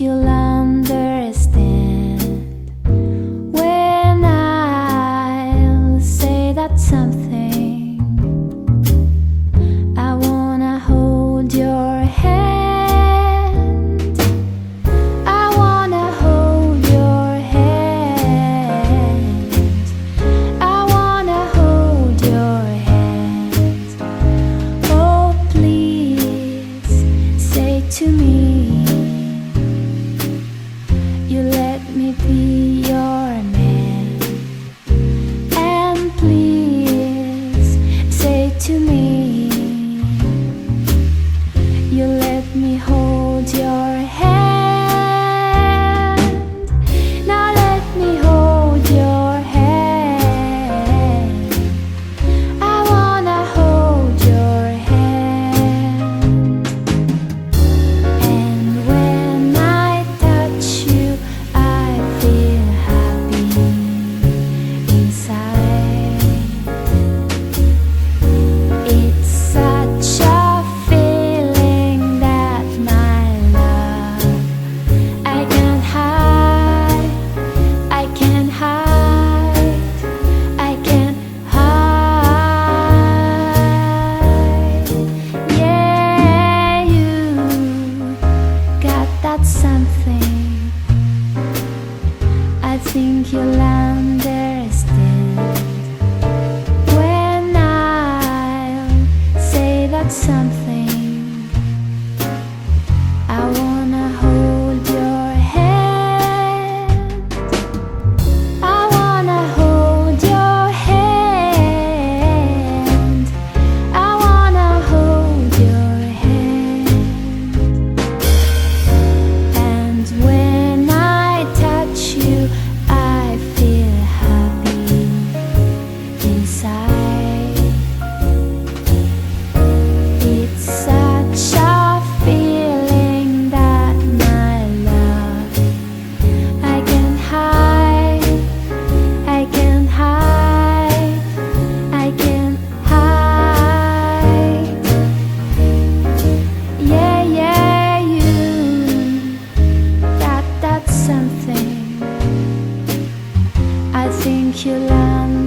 you'll understand when I say that something. I wanna hold your hand. I wanna hold your hand. I wanna hold your hand. Oh, please say to me. something. think you land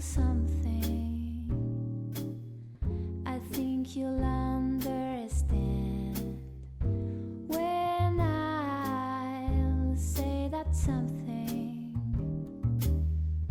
some